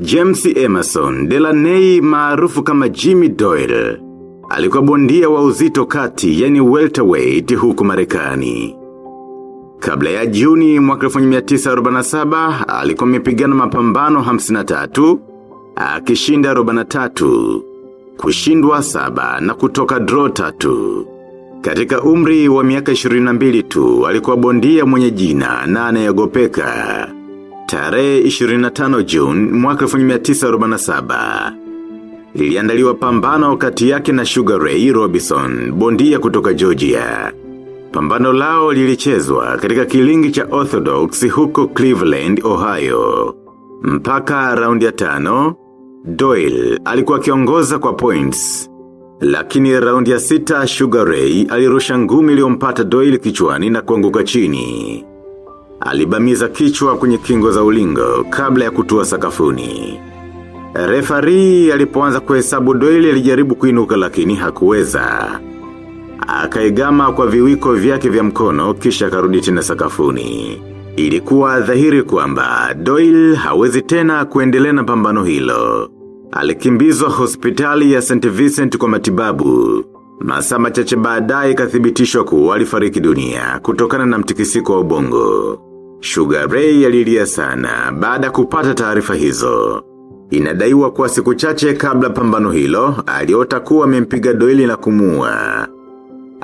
James Emerson Delaney maarufu kama Jimmy Doyle. Alikuwa bondia wa uzito kati, yani welterweight huku marekani. Kabla ya Juni mwaka 1947, alikuwa amepigana mapambano 53, akishinda 43, kushindwa 7 na kutoka draw tatu. Katika umri wa miaka 22 tu, alikuwa bondia mwenye jina na anayegopeka. Tarehe 25 June mwaka 1947. Liliandaliwa pambano kati yake na Sugar Ray Robinson, bondia kutoka Georgia. Pambano lao lilichezwa katika kilingi cha Orthodox huko Cleveland, Ohio. Mpaka raundi ya tano, Doyle alikuwa kiongoza kwa points. Lakini raundi ya sita Sugar Ray alirusha ngumi iliyompata Doyle kichwani na kuanguka chini. Alibamiza kichwa kwenye kingo za ulingo kabla ya kutua sakafuni. Refari alipoanza kuhesabu doili alijaribu kuinuka lakini hakuweza. Akaigama kwa viwiko vyake vya mkono kisha karudi tena sakafuni. Ilikuwa dhahiri kwamba Doyle hawezi tena kuendelea na pambano hilo. Alikimbizwa hospitali ya St. Vincent kwa matibabu. Masaa machache baadaye ikathibitishwa kuwa alifariki dunia kutokana na mtikisiko wa ubongo. Sugar Ray alilia sana baada kupata taarifa hizo. Inadaiwa kwa siku chache kabla pambano hilo, aliota kuwa amempiga doili na kumua.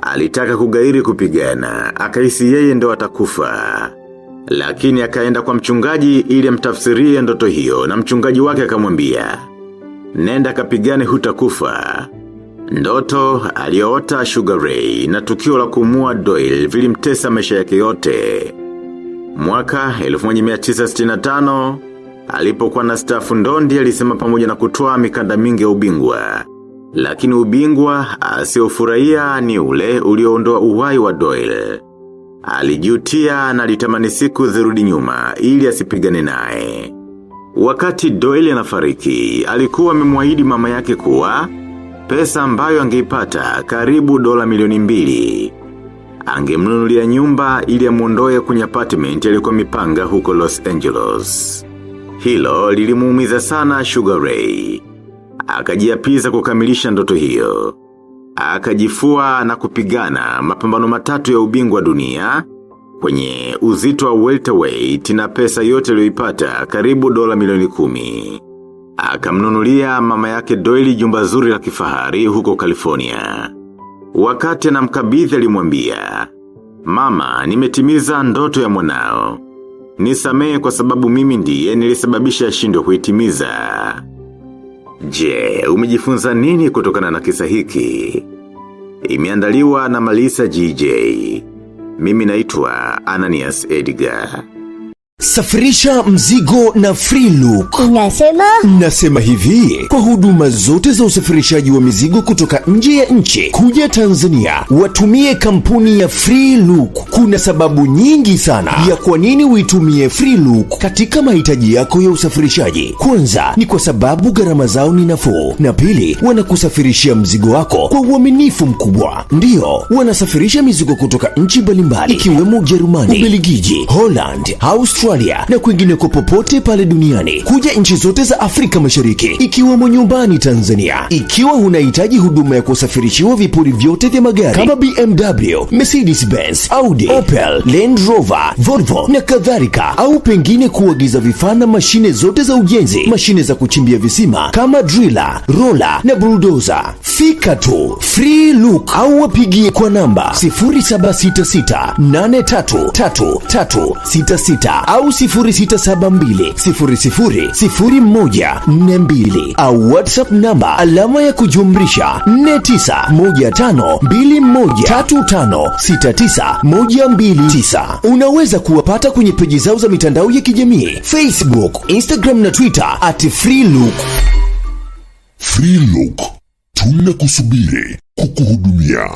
Alitaka kugairi kupigana, akahisi yeye ndo atakufa. Lakini akaenda kwa mchungaji ili amtafsirie ndoto hiyo na mchungaji wake akamwambia Nenda kapigane hutakufa. Ndoto aliyoota Sugar Ray na tukio la kumua Doyle vilimtesa maisha yake yote. Mwaka 1965 alipokuwa na stafu ndondi alisema pamoja na kutoa mikanda mingi ya ubingwa. Lakini ubingwa asiofurahia ni ule ulioondoa uhai wa Doyle. Alijutia na alitamani siku zirudi nyuma ili asipigane naye. Wakati Doyle anafariki, alikuwa amemwahidi mama yake kuwa pesa ambayo angeipata karibu dola milioni mbili. Angemnunulia nyumba ili amuondoe kwenye apartment alikuwa mipanga huko Los Angeles. Hilo lilimuumiza sana Sugar Ray. Akajiapiza kukamilisha ndoto hiyo. Akajifua na kupigana mapambano matatu ya ubingwa dunia kwenye uzito wa welterweight na pesa yote aliyoipata karibu dola milioni kumi. Akamnunulia mama yake Doyle jumba zuri la kifahari huko California. Wakati anamkabidhi alimwambia, Mama, nimetimiza ndoto ya mwanao. Nisamee kwa sababu mimi ndiye nilisababisha shindo kuitimiza. Je, umejifunza nini kutokana na kisa hiki? Imeandaliwa na Malisa GJ. Mimi naitwa Ananias Edgar. Safirisha mzigo na Freelook. Unasema? Nasema hivi, kwa huduma zote za usafirishaji wa mizigo kutoka nje ya nchi kuja Tanzania, watumie kampuni ya Freelook. Kuna sababu nyingi sana ya kwa nini uitumie Freelook katika mahitaji yako ya usafirishaji. Kwanza ni kwa sababu gharama zao ni nafuu, na pili wanakusafirishia mzigo wako kwa uaminifu mkubwa. Ndiyo, wanasafirisha mizigo kutoka nchi mbalimbali ikiwemo Ujerumani, Ubelgiji, Holland, Australia na kwingineko popote pale duniani kuja nchi zote za Afrika Mashariki ikiwemo nyumbani Tanzania. Ikiwa unahitaji huduma ya kusafirishiwa vipuri vyote vya magari kama BMW, Mercedes Benz, Audi, Opel, Land Rover, Volvo na kadhalika, au pengine kuagiza vifaa na mashine zote za ujenzi, mashine za kuchimbia visima kama driller, roller na bulldozer, fika tu Free Look au wapigie kwa namba 0766833366 au 0672000142 au WhatsApp namba alama ya kujumlisha 4915213569 Unaweza kuwapata kwenye peji zao za mitandao ya kijamii Facebook, Instagram na Twitter at Freelook. Freelook, tunakusubiri kukuhudumia.